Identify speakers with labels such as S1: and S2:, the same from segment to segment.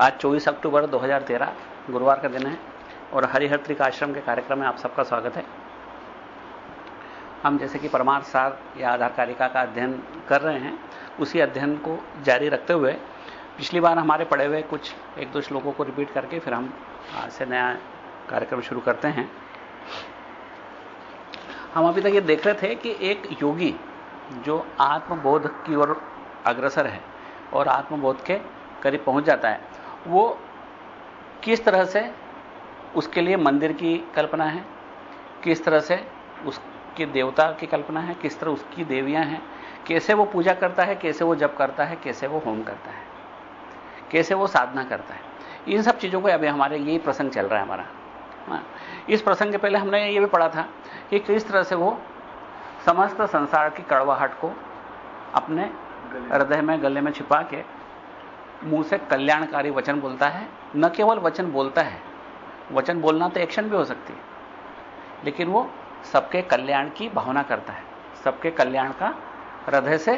S1: आज 24 अक्टूबर 2013 गुरुवार का दिन है और हरिहर त्रिक आश्रम के कार्यक्रम में आप सबका स्वागत है। हम जैसे कि परमार्थ सार या आधार कारिका का अध्ययन कर रहे हैं, उसी अध्ययन को जारी रखते हुए पिछली बार हमारे पढ़े हुए कुछ एक दो श्लोकों को रिपीट करके फिर हम आज से नया कार्यक्रम शुरू करते हैं। हम अभी तक ये देख रहे थे कि एक योगी जो आत्मबोध की ओर अग्रसर है और आत्मबोध के करीब पहुँच जाता है। वो किस तरह से उसके लिए मंदिर की कल्पना है? किस तरह से उसके देवता की कल्पना है? किस तरह उसकी देवियाँ हैं? कैसे वो पूजा करता है? कैसे वो जप करता है? कैसे वो होम करता है? कैसे वो साधना करता है? इन सब चीज़ों को अभी हमारे यही प्रसंग चल रहा है हमारा। हाँ। इस प्रसंग के पहले हमने ये भी पढ़ा था कि किस तरह से वो समस्त संसार की कड़वाहट को अपने हृदय में गले में छिपा के मुँह से कल्याणकारी वचन बोलता है, न केवल वचन बोलता है, वचन बोलना तो एक्शन भी हो सकती है, लेकिन वो सबके कल्याण की भावना करता है, सबके कल्याण का हृदय से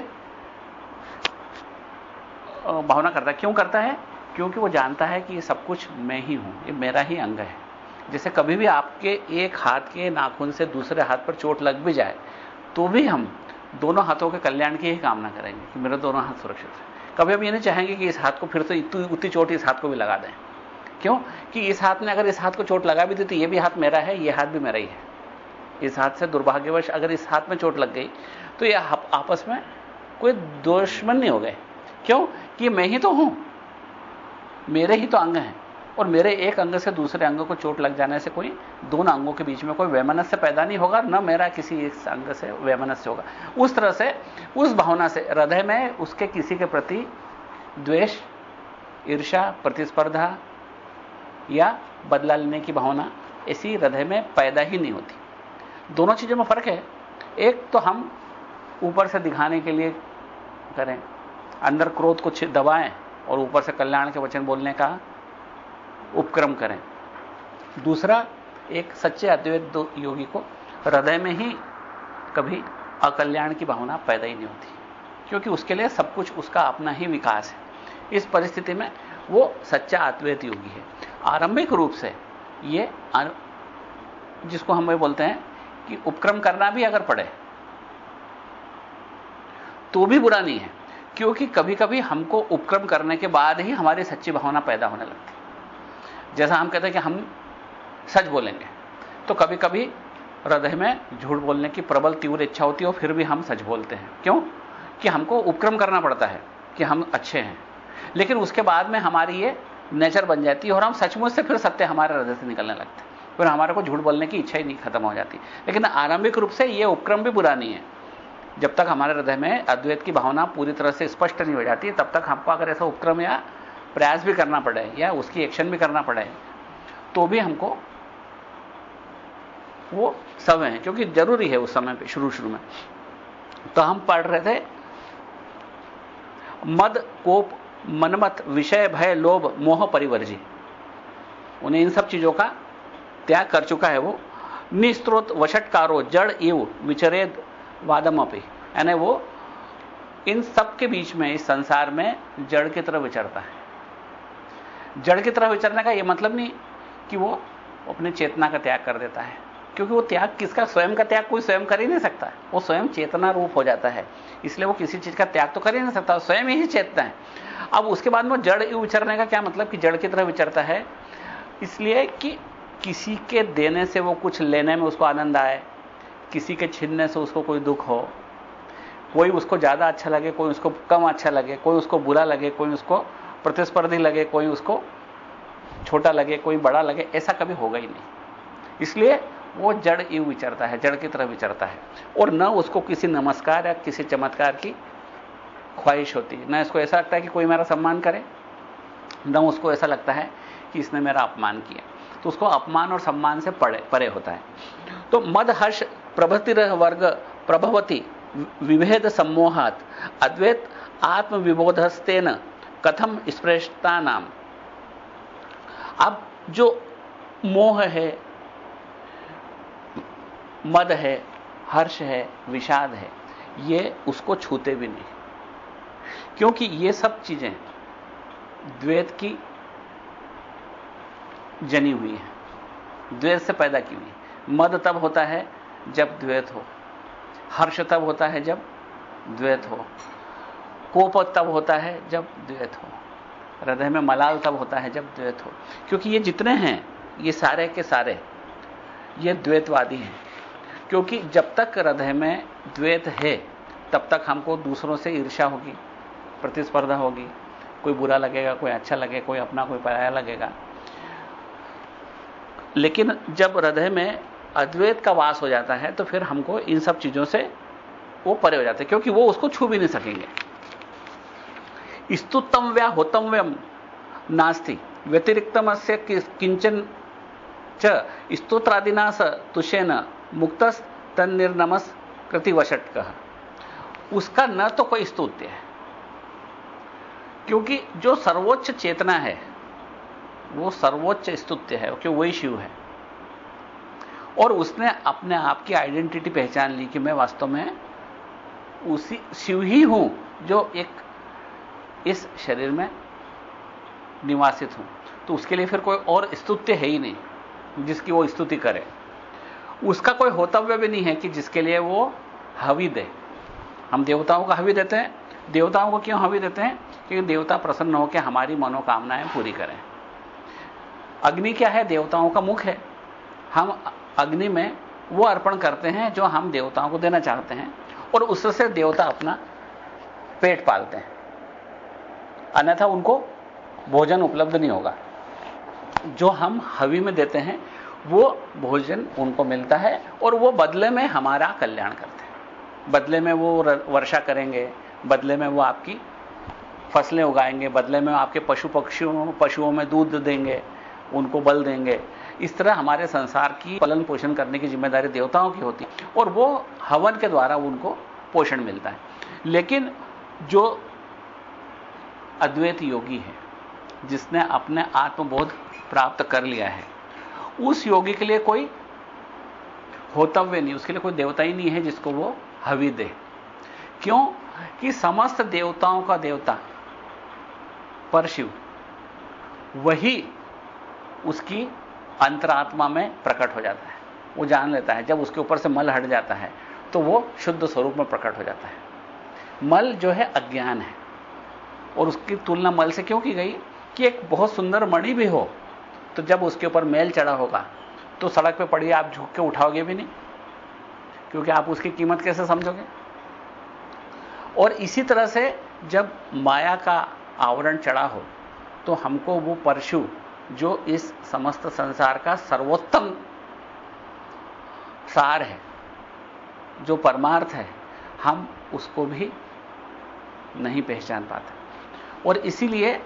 S1: भावना करता है। क्यों करता है? क्योंकि वो जानता है कि ये सब कुछ मैं ही हूँ, ये मेरा ही अंग है। जैसे कभी भी आपके एक हाथ के नाखून से दूसरे हाथ पर चोट लग भी जाए तो भी हम दोनों हाथों के कल्याण की ही कामना करेंगे कि मेरे दोनों हाथ सुरक्षित है कभी हम ये नहीं चाहेंगे कि इस हाथ को फिर से उतनी चोट इस हाथ को भी लगा दें। क्यों? कि इस हाथ ने अगर इस हाथ को चोट लगा भी दी तो ये भी हाथ मेरा है, ये हाथ भी मेरा ही है। इस हाथ से दुर्भाग्यवश अगर इस हाथ में चोट लग गई तो ये आपस में कोई दुश्मन नहीं हो गए। क्यों? कि मैं ही तो हूँ। मेरे ही तो अंग हैं। और मेरे एक अंग से दूसरे अंग को चोट लग जाने से कोई, दोनों अंगों के बीच में कोई वैमनस्य पैदा नहीं होगा, न मेरा किसी एक अंग से वैमनस्य होगा। उस तरह से, उस भावना से, हृदय में उसके किसी के प्रति द्वेष ईर्षा प्रतिस्पर्धा या बदला लेने की भावना ऐसी हृदय में पैदा ही नहीं होती। दोनों चीज़ों में फ़र्क है। एक तो हम ऊपर से दिखाने के लिए करें, अंदर क्रोध को दबाएँ और ऊपर से कल्याण के वचन बोलने का उपक्रम करें। दूसरा, एक सच्चे अद्वैत योगी को हृदय में ही कभी अकल्याण की भावना पैदा ही नहीं होती, क्योंकि उसके लिए सब कुछ उसका अपना ही विकास है। इस परिस्थिति में वो सच्चा अद्वैत योगी है। आरंभिक रूप से ये जिसको हम बोलते हैं कि उपक्रम करना भी अगर पड़े तो भी बुरा नहीं है, क्योंकि कभी कभी हमको उपक्रम करने के बाद ही हमारी सच्ची भावना पैदा होने लगती जैसा हम कहते हैं कि हम सच बोलेंगे। तो कभी कभी हृदय में झूठ बोलने की प्रबल, तीव्र इच्छा होती है और फिर भी हम सच बोलते हैं। क्यों? कि हमको उपक्रम करना पड़ता है कि हम अच्छे हैं। लेकिन उसके बाद में हमारी ये नेचर बन जाती है और हम सचमुच से फिर सत्य हमारे हृदय से निकलने लगते हैं। फिर हमारे को झूठ बोलने की इच्छा ही नहीं खत्म हो जाती। लेकिन आरंभिक रूप से यह उपक्रम भी बुरा नहीं है। जब तक हमारे हृदय में अद्वैत की भावना पूरी तरह से स्पष्ट नहीं हो जाती, तब तक हमको अगर ऐसा उपक्रम या प्रयास भी करना पड़े या उसकी एक्शन भी करना पड़े तो भी हमको वो समय है, क्योंकि ज़रूरी है उस समय पे शुरू शुरू में। तो हम पढ़ रहे थे, मद, कोप मनमत विषय, भय, लोभ, मोह, परिवर्जी। उन्हें इन सब चीज़ों का त्याग कर चुका है वो। निस्त्रोत वशटकारो जड़ इव विचरेद वादम अपी यानी वो इन सब के बीच में, इस संसार में जड़ की तरह विचरता है। जड़ की तरह विचरने का यह मतलब नहीं कि वो अपने चेतना का त्याग कर देता है। क्योंकि वो त्याग किसका? स्वयं का त्याग कोई स्वयं कर ही नहीं सकता। वो स्वयं चेतना रूप हो जाता है। इसलिए वो किसी चीज़ का त्याग तो कर ही नहीं सकता स्वयं ही चेतना है। अब उसके बाद में जड़ विचरने का क्या मतलब? कि जड़ की तरह विचरता है। इसलिए कि किसी के देने से वो कुछ लेने में उसको आनंद आए, किसी के छीनने से उसको कोई दुख हो, कोई उसको ज़्यादा अच्छा लगे, कोई उसको कम अच्छा लगे, कोई उसको बुरा लगे, कोई उसको प्रतिस्पर्धी लगे, कोई उसको छोटा लगे, कोई बड़ा लगे, ऐसा कभी होगा ही नहीं। इसलिए वो जड़ यू विचरता है, जड़ की तरह विचरता है। और न उसको किसी नमस्कार या किसी चमत्कार की ख्वाहिश होती है। न इसको ऐसा लगता है कि कोई मेरा सम्मान करे, न उसको ऐसा लगता है कि इसने मेरा अपमान किया। तो उसको अपमान और सम्मान से परे परे होता है। तो मद हर्ष प्रभति वर्ग प्रभवती विभेद सम्मोहात, अद्वैत आत्मविबोधस्तेन कथम स्पृष्टता नाम अब जो मोह है, मद है, हर्ष है, विषाद है, ये उसको छूते भी नहीं। क्योंकि ये सब चीज़ें द्वैत की जनी हुई है। द्वेष से पैदा की हुई मद तब होता है जब द्वैत हो। हर्ष तब होता है जब द्वैत हो। कोप तब होता है जब द्वैत हो। हृदय में मलाल तब होता है जब द्वैत हो। क्योंकि ये जितने हैं, ये सारे के सारे, ये द्वैतवादी हैं। क्योंकि जब तक हृदय में द्वैत है, तब तक हमको दूसरों से ईर्षा होगी, प्रतिस्पर्धा होगी। कोई बुरा लगेगा, कोई अच्छा लगेगा कोई अपना, कोई पराया लगेगा। लेकिन जब हृदय में अद्वैत का वास हो जाता है तो फिर हमको इन सब चीज़ों से वो परे हो जाते हैं, क्योंकि वो उसको छू भी नहीं सकेंगे। स्तुतम व्या होतम व्यम नास्ति। व्यतिरिक्तम से किंचन च स्तोत्रादिना स तुषेन तन तन्निर्नमस कृतिवशट कह उसका न तो कोई स्तुत्य है। क्योंकि जो सर्वोच्च चेतना है, वो सर्वोच्च स्तुत्य है क्योंकि वही शिव है। और उसने अपने आप की आइडेंटिटी पहचान ली कि मैं वास्तव में उसी शिव ही हूँ जो एक इस शरीर में निवासित हूँ। तो उसके लिए फिर कोई और स्तुत्य है ही नहीं, जिसकी वो स्तुति करे। उसका कोई होतव्य भी नहीं है कि जिसके लिए वो हवि दे। हम देवताओं का हवि देते हैं। देवताओं को क्यों हवि देते हैं? क्योंकि देवता प्रसन्न होकर हमारी मनोकामनाएँ पूरी करें। अग्नि क्या है? देवताओं का मुख है। हम अग्नि में वो अर्पण करते हैं जो हम देवताओं को देना चाहते हैं और उससे देवता अपना पेट पालते हैं। अन्यथा उनको भोजन उपलब्ध नहीं होगा। जो हम हवी में देते हैं, वो भोजन उनको मिलता है और वो बदले में हमारा कल्याण करते हैं। बदले में वो वर्षा करेंगे, बदले में वो आपकी फ़सलें उगाएँगे, बदले में आपके पशु पक्षियों, पशुओं में दूध देंगे, उनको बल देंगे। इस तरह हमारे संसार की पालन पोषण करने की ज़िम्मेदारी देवताओं की होती और वो हवन के द्वारा उनको पोषण मिलता है। लेकिन जो अद्वैत योगी है, जिसने अपने आत्मबोध प्राप्त कर लिया है। उस योगी के लिए कोई होतव्य नहीं, उसके लिए कोई देवता ही नहीं है जिसको वो हवि दे। क्यों? कि समस्त देवताओं का देवता, परशिव, वही उसकी अंतरात्मा में प्रकट हो जाता है। वो जान लेता है, जब उसके ऊपर से मल हट जाता है तो वो शुद्ध स्वरूप में प्रकट हो जाता है। मल जो है अज्ञान है। और उसकी तुलना मल से क्यों की गई? कि एक बहुत सुंदर मणि भी हो तो जब उसके ऊपर मैल चढ़ा होगा तो सड़क पे पड़ी आप झुक के उठाओगे भी नहीं। क्योंकि आप उसकी कीमत कैसे समझोगे? और इसी तरह से जब माया का आवरण चढ़ा हो तो हमको वो परशु जो इस समस्त संसार का सर्वोत्तम सार है, जो परमार्थ है, हम उसको भी नहीं पहचान पाते। और इसीलिए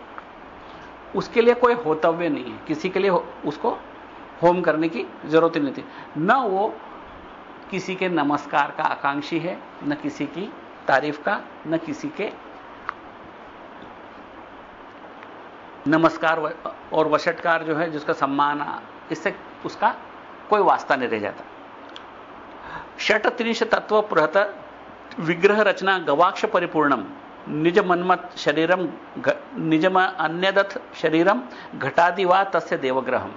S1: उसके लिए कोई होतव्य नहीं है। किसी के लिए उसको होम करने की ज़रूरत ही नहीं थी। न वो किसी के नमस्कार का आकांक्षी है, न किसी की तारीफ़ का, न किसी के नमस्कार और वशटकार जो है, जिसका सम्मान, इससे उसका कोई वास्ता नहीं रह जाता। षट त्रिश तत्व प्रहत विग्रह रचना गवाक्ष परिपूर्णम। निज मनमत शरीरम निजम अन्यदथ शरीरम घटादिवा तस्य देवग्रहम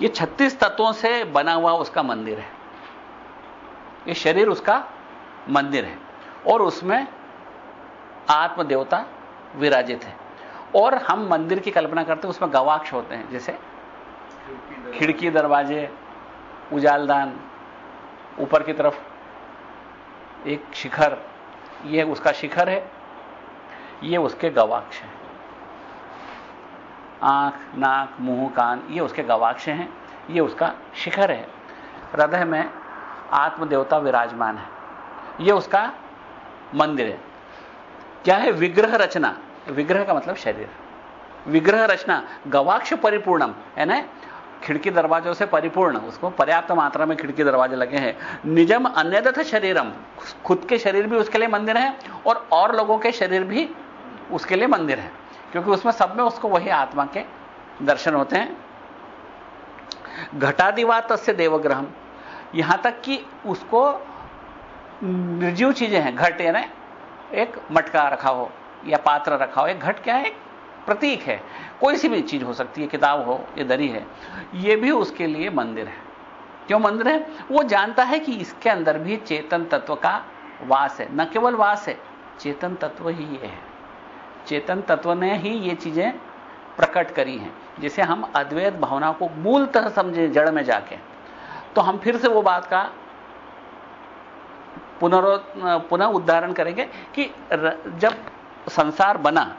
S1: ये 36 तत्वों से बना हुआ उसका मंदिर है। ये शरीर उसका मंदिर है और उसमें आत्मदेवता विराजित है। और हम मंदिर की कल्पना करते हैं, उसमें गवाक्ष होते हैं, जैसे खिड़की दरवाजे, उजालदान, ऊपर की तरफ़ एक शिखर ये उसका शिखर है, ये उसके गवाक्ष हैं। आँख, नाक, मुँह, कान, ये उसके गवाक्ष हैं, ये उसका शिखर है। हृदय में आत्मदेवता विराजमान है। ये उसका मंदिर है। क्या है? विग्रह रचना। विग्रह का मतलब शरीर। विग्रह रचना, गवाक्ष परिपूर्णम, है ना? खिड़की दरवाजों से परिपूर्ण, उसको पर्याप्त मात्रा में खिड़की दरवाजे लगे हैं। निजम अन्यदथ शरीरम, खुद के शरीर भी उसके लिए मंदिर है और और लोगों के शरीर भी उसके लिए मंदिर है, क्योंकि उसमें सब में उसको वही आत्मा के दर्शन होते हैं। घटादिवा तस्य देवग्रहम, यहाँ तक कि उसको निर्जीव चीज़ें हैं, घट यानी एक मटका रखा हो या पात्र रखा हो, एक घट क्या है? प्रतीक है। कोई सी भी चीज़ हो सकती है, किताब हो, ये दरी है। ये भी उसके लिए मंदिर है। क्यों मंदिर है? वो जानता है कि इसके अंदर भी चेतन तत्व का वास है। न केवल वास है, चेतन तत्व ही ये है। चेतन तत्व ने ही ये चीज़ें प्रकट करी हैं। जिसे हम अद्वैत भावना को मूलतः समझे, जड़ में जाके। तो हम फिर से वो बात का पुनरो, पुनः उदाहरण करेंगे कि जब संसार बना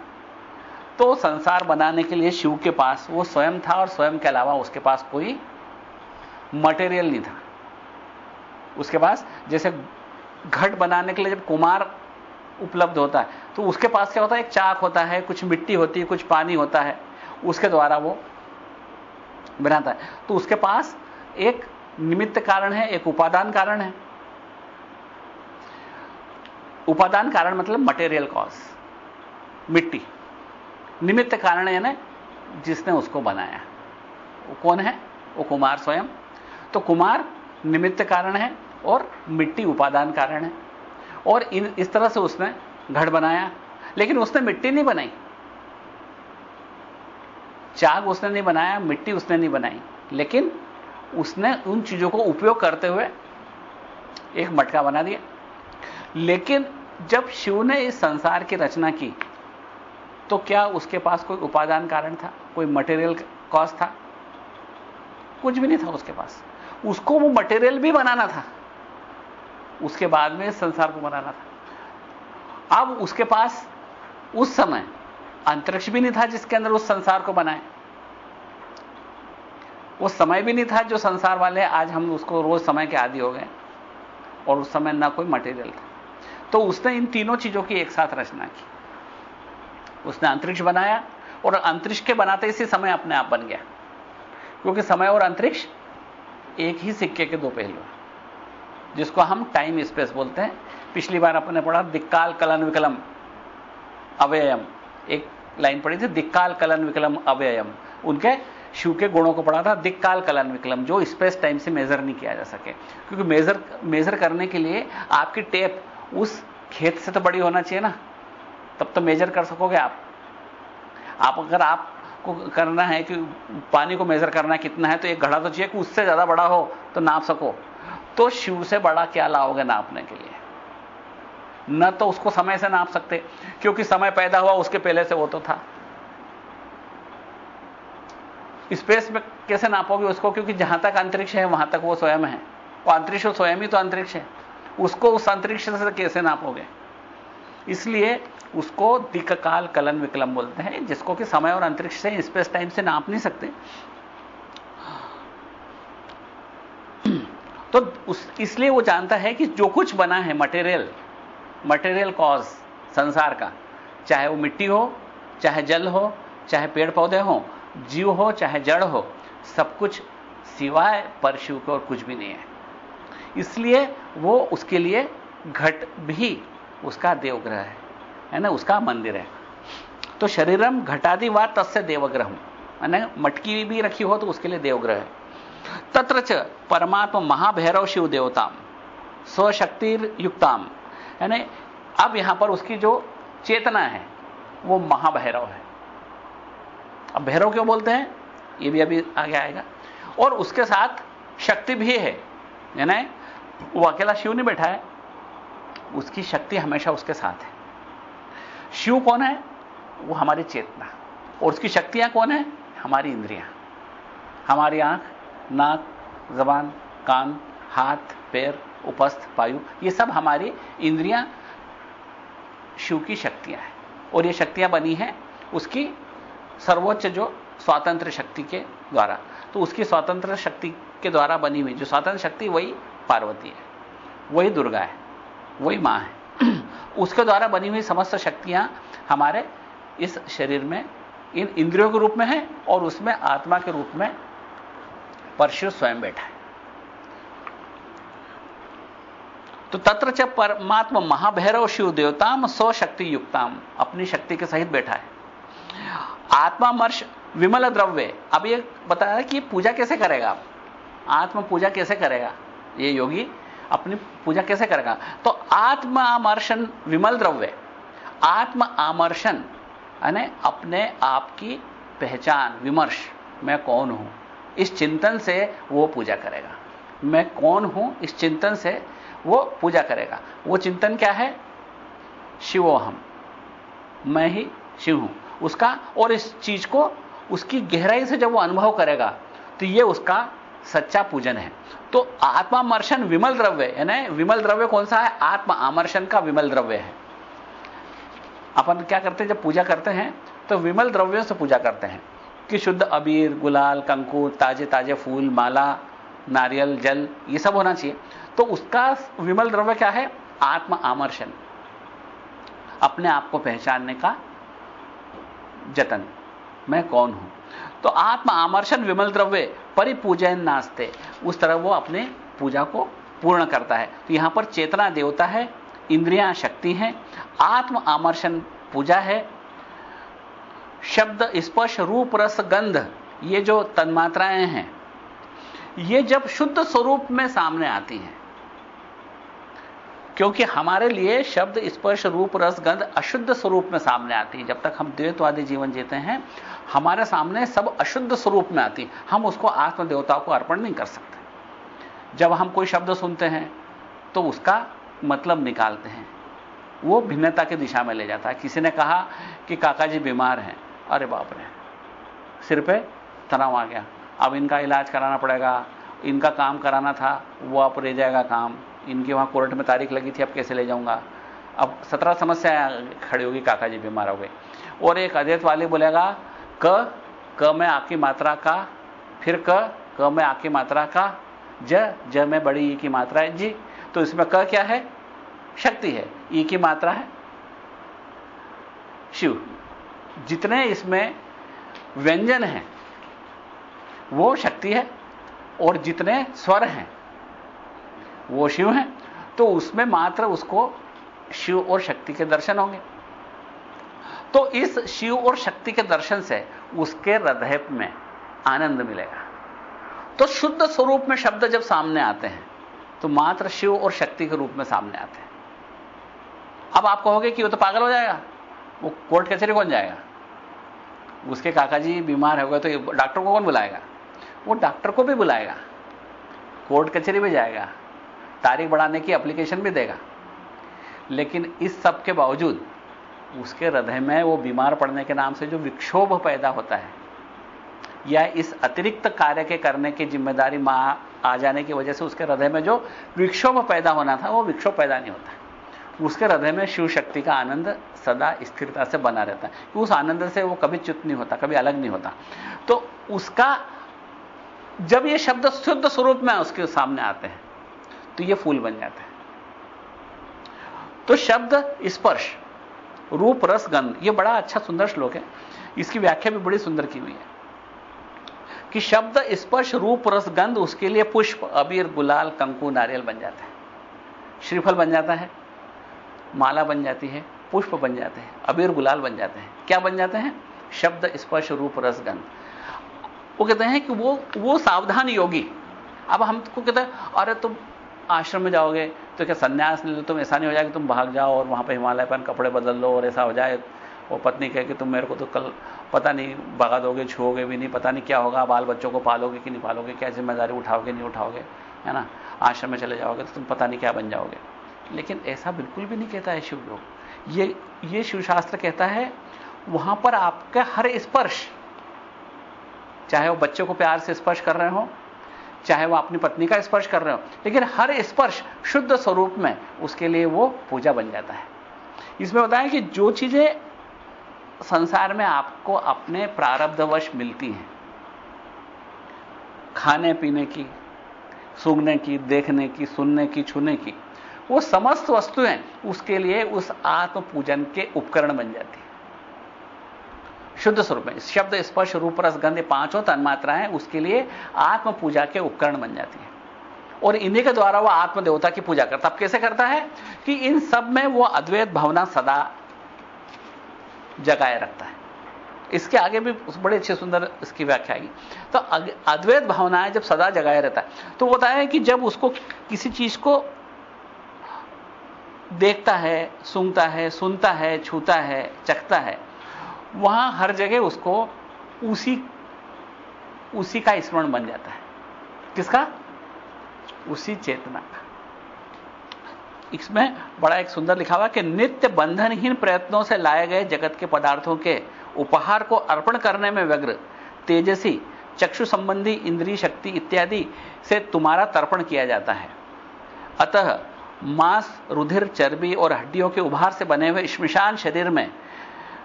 S1: तो संसार बनाने के लिए शिव के पास, वो स्वयं था और स्वयं के अलावा उसके पास कोई मटेरियल नहीं था। उसके पास जैसे घट बनाने के लिए जब कुमार उपलब्ध होता है तो उसके पास क्या होता है? एक चाक होता है, कुछ मिट्टी होती है, कुछ पानी होता है, उसके द्वारा वो बनाता है। तो उसके पास एक निमित्त कारण है, एक उपादान कारण है। उपादान कारण मतलब मटेरियल कॉज मिट्टी। निमित्त कारण है ना जिसने उसको बनाया। वो कौन है? वो कुमार स्वयं। तो कुमार निमित्त कारण है और मिट्टी उपादान कारण है। और इन, इस तरह से उसने घड़ बनाया। लेकिन उसने मिट्टी नहीं बनाई। चाग उसने नहीं बनाया, मिट्टी उसने नहीं बनाई। लेकिन उसने उन चीज़ों को उपयोग करते हुए एक मटका बना दिया। लेकिन जब शिव ने इस संसार की रचना की तो क्या उसके पास कोई उपादान कारण था? कोई मटेरियल कॉज था? कुछ भी नहीं था उसके पास। उसको वो मटेरियल भी बनाना था। उसके बाद में संसार को बनाना था। अब उसके पास उस समय अंतरिक्ष भी नहीं था जिसके अंदर उस संसार को बनाए। वो समय भी नहीं था जो संसार वाले आज हम उसको रोज समय के आदि हो गए। और उस समय ना कोई मटेरियल था। तो उसने इन तीनों चीज़ों की एक साथ रचना की। उसने अंतरिक्ष बनाया और अंतरिक्ष के बनाते इसी समय अपने आप बन गया। क्योंकि समय और अंतरिक्ष एक ही सिक्के के दो पहलू हैं, जिसको हम टाइम स्पेस बोलते हैं। पिछली बार अपने पढ़ा, दिक्काल कलन विकलम अव्ययम। एक लाइन पढ़ी थी, दिक्काल कलन विकलम अव्ययम। उनके, शिव के गुणों को पढ़ा था, दिक्काल कलन विकलम, जो स्पेस टाइम से मेजर नहीं किया जा सके। क्योंकि मेजर मेजर करने के लिए आपकी टेप उस खेत से तो बड़ी होना चाहिए ना। तब तो मेजर कर सकोगे आप। आप अगर आपको करना है कि पानी को मेजर करना है, कितना है तो एक घड़ा तो चाहिए कि उससे ज़्यादा बड़ा हो तो नाप सको। तो शिव से बड़ा क्या लाओगे नापने के लिए? न तो उसको समय से नाप सकते, क्योंकि समय पैदा हुआ, उसके पहले से वो तो था। स्पेस में कैसे नापोगे उसको? क्योंकि जहाँ तक अंतरिक्ष है, वहाँ तक वो स्वयं है। वो अंतरिक्ष स्वयं ही तो अंतरिक्ष है। उसको उस अंतरिक्ष से कैसे नापोगे? इसलिए उसको दिक्काल कलन विकलम बोलते हैं, जिसको कि समय और अंतरिक्ष से स्पेस टाइम से नाप नहीं सकते। तो उस, इसलिए वो जानता है कि जो कुछ बना है मटेरियल मटेरियल कॉज संसार का, चाहे वो मिट्टी हो, चाहे जल हो, चाहे पेड़ पौधे हो, जीव हो, चाहे जड़ हो, सब कुछ सिवाय परशु के और कुछ भी नहीं है। इसलिए वो उसके लिए घट भी उसका देवग्रह है। है ना, उसका मंदिर है। तो शरीरम घटादि व तस्य देवग्रह है ना मटकी भी रखी हो तो उसके लिए देवग्रह है। तत्र च परमात्मा महाभैरव शिव देवताम, स्वशक्तिर युक्ताम। यानी अब यहाँ पर उसकी जो चेतना है, वो महाभैरव है। अब भैरव क्यों बोलते हैं? ये भी अभी आगे आएगा। और उसके साथ शक्ति भी है। यानी वो अकेला शिव नहीं बैठा है। उसकी शक्ति हमेशा उसके साथ है। शिव कौन है? वो हमारी चेतना। और उसकी शक्तियाँ कौन है? हमारी इंद्रियाँ। हमारी आँख, नाक, जबान, कान, हाथ, पैर, उपस्थ वायु ये सब हमारी इंद्रियाँ, शिव की शक्तियाँ हैं। और ये शक्तियाँ बनी हैं उसकी सर्वोच्च जो स्वातंत्र शक्ति के द्वारा। तो उसकी स्वतंत्र शक्ति के द्वारा बनी हुई, जो स्वतंत्र शक्ति वही पार्वती है, वही दुर्गा है, वही माँ है। उसके द्वारा बनी हुई समस्त शक्तियाँ हमारे इस शरीर में, इन इंद्रियों के रूप में है और उसमें आत्मा के रूप में परशु स्वयं बैठा है। तो तत्र च परमात्मा महाभैरव शिव देवताम स्वशक्ति युक्ताम अपनी शक्ति के सहित बैठा है। आत्मा मर्श विमल द्रव्य, अब ये बताया कि पूजा कैसे करेगा? आत्म पूजा कैसे करेगा? ये योगी अपनी पूजा कैसे करेगा? तो आत्म आमर्शन विमल द्रव्य, आत्म आमर्शन यानी अपने आप की पहचान, विमर्श, मैं कौन हूँ? इस चिंतन से वो पूजा करेगा। मैं कौन हूँ? इस चिंतन से वो पूजा करेगा। वो चिंतन क्या है? शिवोहम मैं ही शिव हूँ। उसका और इस चीज़ को उसकी गहराई से जब वो अनुभव करेगा तो ये उसका सच्चा पूजन है। तो आत्मामर्शन विमल द्रव्य यानी विमल द्रव्य कौन सा है? आत्म आमर्शन का विमल द्रव्य है। अपन क्या करते हैं? जब पूजा करते हैं तो विमल द्रव्यों से पूजा करते हैं। कि शुद्ध अबीर, गुलाल कंकु ताजे ताजे फूल, माला, नारियल, जल, ये सब होना चाहिए। तो उसका विमल द्रव्य क्या है? आत्म आमर्शन। अपने आप को पहचानने का जतन। मैं कौन हूँ? तो आत्म आमर्शन विमल द्रव्य परिपूजन नास्ते। उस तरह वो अपने पूजा को पूर्ण करता है। तो यहाँ पर चेतना देवता है, इंद्रियाँ शक्ति है, आत्म आमर्शन पूजा है। शब्द स्पर्श, रूप, रस, गंध, ये जो तन्मात्राएँ हैं, ये जब शुद्ध स्वरूप में सामने आती हैं क्योंकि हमारे लिए शब्द, स्पर्श, रूप, रस, गंध अशुद्ध स्वरूप में सामने आती है। जब तक हम द्वैतवादी जीवन जीते हैं, हमारे सामने सब अशुद्ध स्वरूप में आती हम उसको आत्मदेवता को अर्पण नहीं कर सकते। जब हम कोई शब्द सुनते हैं तो उसका मतलब निकालते हैं। वो भिन्नता की दिशा में ले जाता है। किसी ने कहा कि काका जी बीमार हैं। अरे बाप रे, सिर पे तनाव आ गया। अब इनका इलाज कराना पड़ेगा। इनका काम कराना था, वो आप रह जाएगा काम। इनके वहाँ कोर्ट में तारीख लगी थी, अब कैसे ले जाऊँगा? अब सत्रह समस्या खड़ी होगी काका जी बीमार हो गए। और एक अद्वैत वाले बोलेगा, क क में आकी मात्रा का, फिर क क में आकी मात्रा का, ज ज में बड़ी ई की मात्रा है। जी तो इसमें क क्या है? शक्ति है। ई की मात्रा है। शिव, जितने इसमें व्यंजन हैं, वो शक्ति है, और जितने स्वर हैं वो शिव हैं तो उसमें मात्र उसको शिव और शक्ति के दर्शन होंगे। तो इस शिव और शक्ति के दर्शन से उसके हृदय में आनंद मिलेगा। तो शुद्ध स्वरूप में शब्द जब सामने आते हैं तो मात्र शिव और शक्ति के रूप में सामने आते हैं। अब आप कहोगे कि वो तो पागल हो जाएगा, वो कोर्ट कचहरी कौन जाएगा? उसके काका जी बीमार हो गए तो डॉक्टर को कौन बुलाएगा? वो डॉक्टर को भी बुलाएगा, कोर्ट कचहरी में जाएगा। तारीख बढ़ाने की एप्लीकेशन भी देगा। लेकिन इस सब के बावजूद, उसके हृदय में वो बीमार पड़ने के नाम से जो विक्षोभ पैदा होता है, या इस अतिरिक्त कार्य के करने की ज़िम्मेदारी माँ आ जाने की वजह से उसके हृदय में जो विक्षोभ पैदा होना था, वो विक्षोभ पैदा नहीं होता। उसके हृदय में शिव शक्ति का आनंद सदा स्थिरता से बना रहता है। उस आनंद से वो कभी च्युत नहीं होता, कभी अलग नहीं होता। तो उसका, जब ये शब्द शुद्ध स्वरूप में उसके सामने आते हैं तो ये फूल बन जाते हैं। तो शब्द स्पर्श, रूप, रस, गंध, ये बड़ा अच्छा सुंदर श्लोक है। इसकी व्याख्या भी बड़ी सुंदर की हुई है कि शब्द स्पर्श, रूप, रस, गंध, उसके लिए पुष्प, अबीर, गुलाल, कंकु, नारियल बन जाता है। श्रीफल बन जाता है, माला बन जाती है, पुष्प बन जाते हैं, अबीर, गुलाल बन जाते हैं। क्या बन जाते हैं? शब्द स्पर्श, रूप, रस, गंध। वो कहते हैं कि वो वो सावधान योगी। अब हमको कहते हैं, अरे तुम आश्रम में जाओगे तो क्या संन्यास ले लो? तुम ऐसा नहीं हो जाए कि तुम भाग जाओ और वहाँ पर हिमालय पर कपड़े बदल लो और ऐसा हो जाए। वो पत्नी कहे कि तुम मेरे को तो कल पता नहीं, भगा दोगे, छुओगे भी नहीं, पता नहीं क्या होगा बाल बच्चों को पालोगे कि नहीं पालोगे, क्या ज़िम्मेदारी उठाओगे, नहीं उठाओगे, है ना? आश्रम में चले जाओगे तो तुम पता नहीं क्या बन जाओगे। लेकिन ऐसा बिल्कुल भी नहीं कहता है शिव योग ये ये शिवशास्त्र कहता है, वहाँ पर आपका हर स्पर्श, चाहे वो बच्चों को प्यार से स्पर्श कर रहे हो चाहे वो अपनी पत्नी का स्पर्श कर रहे हो, लेकिन हर स्पर्श शुद्ध स्वरूप में उसके लिए वो पूजा बन जाता है। इसमें बताएँ कि जो चीज़ें संसार में आपको अपने प्रारब्धवश मिलती हैं, खाने पीने की, सूंघने की, देखने की, सुनने की, छूने की, वो समस्त वस्तुएँ उसके लिए उस आत्म पूजन के उपकरण बन जाती है। शुद्ध स्वरूप में। शब्द स्पर्श, रूप, रस, गंध पाँचों है उसके लिए आत्म पूजा के उपकरण बन जाती है। और इन्हीं के द्वारा वह आत्म देवता की पूजा करता अब कैसे करता है कि इन सब में वह अद्वैत भावना सदा जगाए रखता है। इसके आगे भी बड़े अच्छे सुंदर इसकी व्याख्या आएगी। तो अद्वैत भावनाएँ जब सदा जगाए रहता है तो है कि जब उसको किसी चीज़ को देखता है सूंघता है, सुनता है, छूता है, चखता है वहाँ हर जगह उसको उसी उसी का स्मरण बन जाता है। किसका? उसी चेतना का। इसमें बड़ा एक सुंदर लिखा हुआ कि नित्य बंधनहीन प्रयत्नों से लाए गए जगत के पदार्थों के उपहार को अर्पण करने में व्यग्र, तेजसी, चक्षु संबंधी इंद्रिय शक्ति इत्यादि से तुम्हारा तर्पण किया जाता है। अतः मांस, रुधिर, चर्बी और हड्डियों के उभार से बने हुए श्मशान शरीर में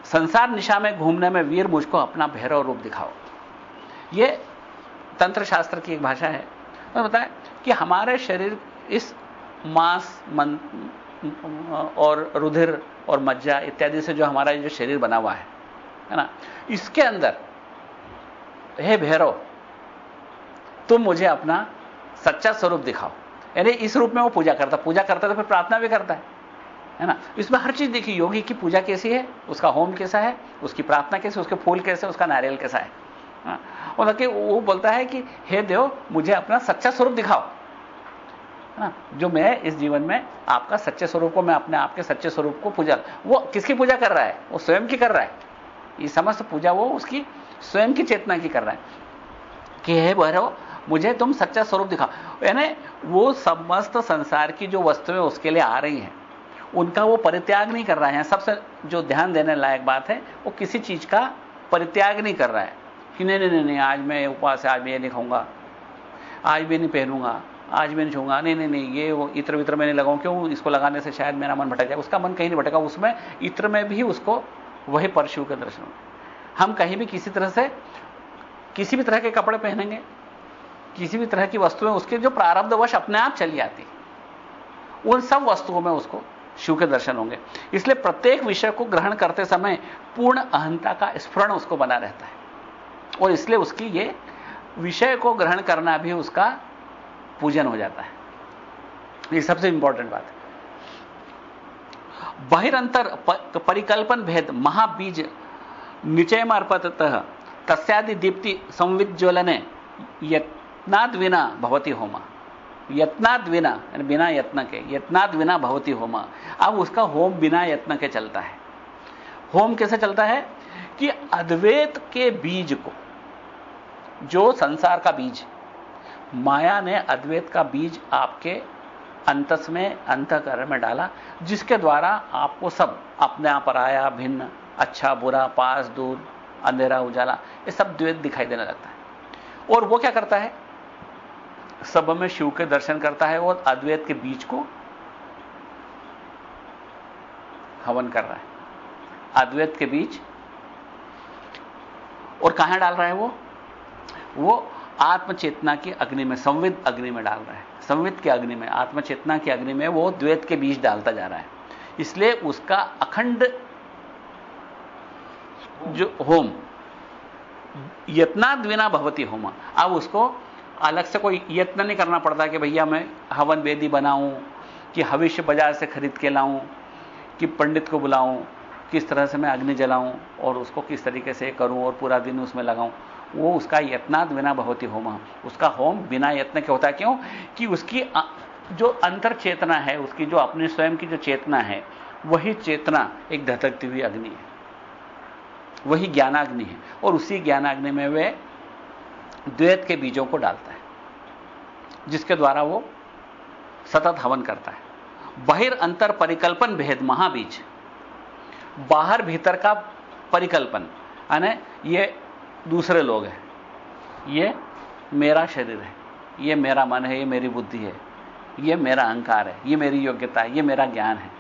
S1: संसार निशा में घूमने में वीर मुझको अपना भैरव रूप दिखाओ। यह तंत्र शास्त्र की एक भाषा है। मैं बताएँ कि हमारे शरीर इस मांस, मन, और रुधिर और मज्जा इत्यादि से जो हमारा जो शरीर बना हुआ है है ना? इसके अंदर, हे भैरव, तुम मुझे अपना सच्चा स्वरूप दिखाओ। यानी इस रूप में वो पूजा करता पूजा करता तो फिर प्रार्थना भी करता है। है ना? इसमें हर चीज़ देखिए, योगी की पूजा कैसी है, उसका होम कैसा है, उसकी प्रार्थना कैसी उसके फूल कैसे उसका नारियल कैसा है? मतलब कि वो बोलता है कि, हे देव, मुझे अपना सच्चा स्वरूप दिखाओ। है। ना जो मैं इस जीवन में आपका सच्चे स्वरूप को, मैं अपने आपके सच्चे स्वरूप को पूजा, वो किसकी पूजा कर रहा है? वो स्वयं की कर रहा है। ये समस्त पूजा वो उसकी स्वयं की चेतना की कर रहा है। कि हे भैरव, मुझे तुम सच्चा स्वरूप दिखाओ। यानी वो समस्त संसार की जो वस्तुएँ उसके लिए आ रही हैं उनका वो परित्याग नहीं कर रहा है। सबसे जो ध्यान देने लायक बात है, वो किसी चीज़ का परित्याग नहीं कर रहा है कि नहीं नहीं नहीं आज मैं उपवास आज मैं ये नहीं खाऊँगा, आज भी नहीं पहनूँगा, आज मैं नहीं छूँगा नहीं नहीं नहीं, ये वो इत्र वित्र में नहीं लगाऊँ, क्यों? इसको लगाने से शायद मेरा मन भटक जाए। उसका मन कहीं नहीं भटका, उसमें इत्र में भी उसको वही परशु के दर्शन हम कहीं भी किसी तरह से किसी भी तरह के कपड़े पहनेंगे, किसी भी तरह की वस्तुएँ, उसके जो प्रारब्धवश अपने आप चली आती उन सब वस्तुओं में उसको शिव के दर्शन होंगे। इसलिए प्रत्येक विषय को ग्रहण करते समय पूर्ण अहंता का स्फुरण उसको बना रहता है। और इसलिए उसकी ये विषय को ग्रहण करना भी उसका पूजन हो जाता है। ये सबसे इंपॉर्टेंट बात है। बहिरंतर परिकल्पन भेद महाबीज निचय मार्पत तस्यादि दीप्ति संविज्वलने यत्नाद विना भवती होमा। यत्नाद विना बिना यत्न के, यत्नाद विना भवती होमा। अब उसका होम बिना यत्न के चलता है। होम कैसे चलता है? कि अद्वैत के बीज को, जो संसार का बीज, माया ने अद्वैत का बीज आपके अंतस में, अंतकरण में डाला, जिसके द्वारा आपको सब, अपने आप पर आया भिन्न अच्छा बुरा, पास, दूर, अंधेरा, उजाला, ये सब द्वैत दिखाई देने लगता है। और वो क्या करता है? सब में शिव के दर्शन करता है और अद्वैत के बीज को हवन कर रहा है। अद्वैत के बीज और कहाँ डाल रहा है वो? वो आत्मचेतना की अग्नि में संविद अग्नि में डाल रहा है। संविद के अग्नि में, आत्मचेतना की अग्नि में वो द्वैत के बीज डालता जा रहा है। इसलिए उसका अखंड जो होम यत्ना द्विना भवती होम। अब उसको अलग से कोई यत्न नहीं करना पड़ता कि भैया मैं हवन वेदी बनाऊँ, कि भविष्य बाज़ार से खरीद के लाऊं, कि पंडित को बुलाऊं, किस तरह से मैं अग्नि जलाऊं और उसको किस तरीके से करूँ और पूरा दिन उसमें लगाऊँ। वो उसका यत्नाद बिना भवती होम उसका होम बिना यत्न के होता है। क्यों? कि उसकी जो अंतर चेतना है, उसकी जो अपने स्वयं की जो चेतना है, वही चेतना एक धतकती हुई अग्नि है। वही ज्ञानाग्नि है। और उसी ज्ञानाग्नि में वे द्वैत के बीजों को डालता है, जिसके द्वारा वो सतत हवन करता है। बहिर अंतर परिकल्पन भेद महाबीज बाहर भीतर का परिकल्पन, यानी ये दूसरे लोग हैं। ये मेरा शरीर है, ये मेरा मन है, ये मेरी बुद्धि है, ये मेरा अहंकार है, ये मेरी योग्यता है, ये मेरा ज्ञान है।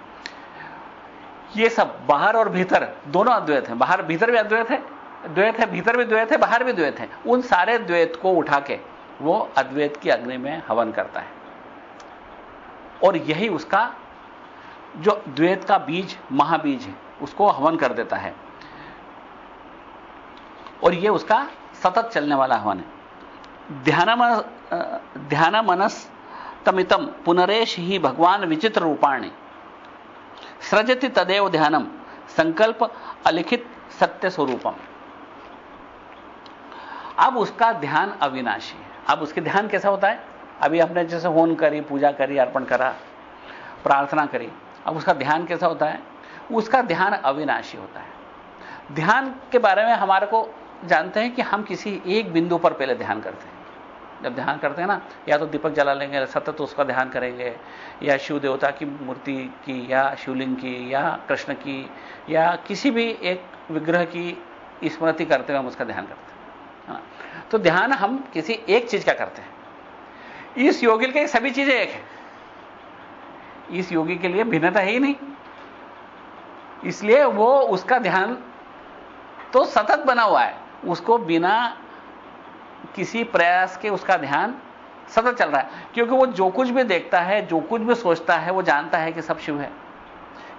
S1: ये सब बाहर और भीतर दोनों अद्वैत हैं। बाहर भीतर भी अद्वैत है द्वैत है, भीतर भी द्वैत है, बाहर भी द्वैत है। उन सारे द्वैत को उठा के वो अद्वैत की अग्नि में हवन करता है। और यही उसका जो द्वैत का बीज, महाबीज है, उसको हवन कर देता है। और यह उसका सतत चलने वाला हवन है। ध्यान ध्यान मनस तमितम पुनरेश ही भगवान विचित्र रूपाणी। सृजति तदेव ध्यानम, संकल्प अलिखित सत्य स्वरूपम। अब उसका ध्यान अविनाशी है। अब उसके ध्यान कैसा होता है? अभी आपने जैसे होन करी, पूजा करी, अर्पण करा, प्रार्थना करी, अब उसका ध्यान कैसा होता है? उसका ध्यान अविनाशी होता है। ध्यान के बारे में हमारे को जानते हैं कि हम किसी एक बिंदु पर पहले ध्यान करते हैं। जब ध्यान करते हैं ना, या तो दीपक जला लेंगे, सतत तो उसका ध्यान करेंगे, या शिव देवता की मूर्ति की, या शिवलिंग की, या कृष्ण की, या किसी भी एक विग्रह की स्मृति करते हुए हम उसका ध्यान करते हैं। तो ध्यान हम किसी एक चीज़ का करते हैं। इस योगी के सभी चीज़ें एक है। इस योगी के लिए भिन्नता ही नहीं। इसलिए वो उसका ध्यान तो सतत बना हुआ है। उसको बिना किसी प्रयास के उसका ध्यान सतत चल रहा है। क्योंकि वो जो कुछ भी देखता है, जो कुछ भी सोचता है, वो जानता है कि सब शिव है।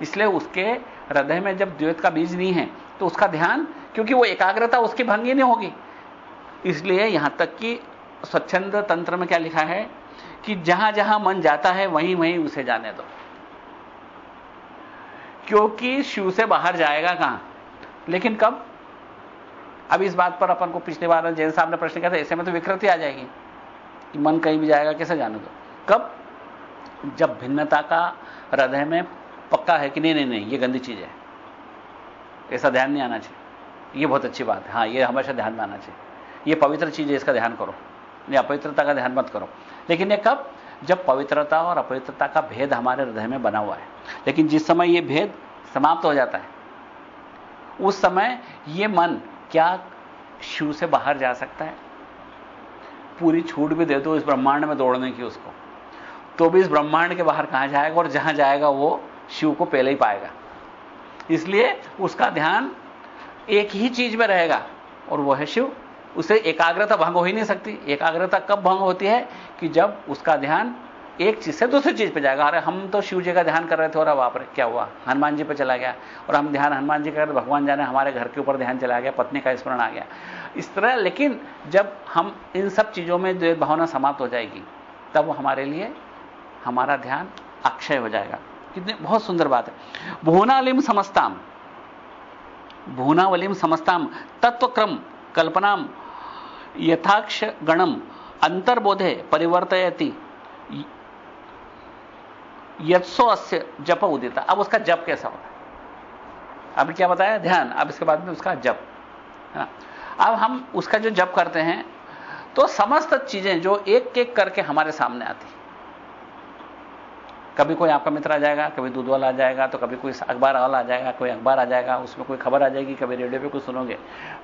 S1: इसलिए उसके हृदय में जब द्वैत का बीज नहीं है तो उसका ध्यान, क्योंकि वो एकाग्रता उसकी भंगी नहीं होगी। इसलिए यहाँ तक कि स्वच्छंद तंत्र में क्या लिखा है कि जहाँ जहाँ मन जाता है, वहीं वहीं उसे जाने दो। क्योंकि शिव से बाहर जाएगा कहाँ? लेकिन कब? अब इस बात पर अपन को पिछली बार जैन साहब ने प्रश्न किया था, ऐसे में तो विकृति आ जाएगी कि मन कहीं भी जाएगा, कैसे जाने दो? कब? जब भिन्नता का हृदय में पक्का है कि नहीं नहीं नहीं, ये गंदी चीज़ है। ऐसा ध्यान नहीं आना चाहिए। ये बहुत अच्छी बात है। हाँ ये हमेशा ध्यान में आना चाहिए। ये पवित्र चीज़ है इसका ध्यान करो। ये अपवित्रता का ध्यान मत करो। लेकिन ये कब? जब पवित्रता और अपवित्रता का भेद हमारे हृदय में बना हुआ है। लेकिन जिस समय ये भेद समाप्त हो जाता है, उस समय ये मन क्या शिव से बाहर जा सकता है? पूरी छूट भी दे दो इस ब्रह्मांड में दौड़ने की उसको। तो भी इस ब्रह्मांड के बाहर कहाँ जाएगा और जहाँ जाएगा वो शिव को पहले ही पाएगा। इसलिए उसका ध्यान एक ही चीज़ में रहेगा और वो है शिव। उसे एकाग्रता भंग हो ही नहीं सकती। एकाग्रता कब भंग होती है कि जब उसका ध्यान एक चीज़ से दूसरी चीज़ पे जाएगा। अरे, हम तो शिव जी का ध्यान कर रहे थे और अब आप क्या हुआ? हनुमान जी पे चला गया। और हम ध्यान हनुमान जी कर रहे भगवान जाने हमारे घर के ऊपर ध्यान चला गया, पत्नी का स्मरण आ गया। इस तरह, लेकिन जब हम इन सब चीज़ों में जो भावना समाप्त हो जाएगी, तब हमारे लिए हमारा ध्यान अक्षय हो जाएगा। कितनी, बहुत सुंदर बात है। भुवनालिम समस्ताम, भुवनावलिम समस्ताम, तत्वक्रम, कल्पनाम यथाक्ष गणम अंतर्बोधे परिवर्तयति। यत्सो अस्य जप उदिता। अब उसका जप कैसा होता है? अभी क्या बताया? ध्यान। अब इसके बाद में उसका जप। है। ना अब हम उसका जो जप करते हैं तो समस्त चीज़ें जो एक एक करके हमारे सामने आती कभी कोई आपका मित्र आ जाएगा, कभी दूध वाला आ जाएगा तो कभी कोई अखबार वाला आ जाएगा, कोई अखबार आ जाएगा, उसमें कोई खबर आ जाएगी, कभी रेडियो पे कुछ सुनोगे।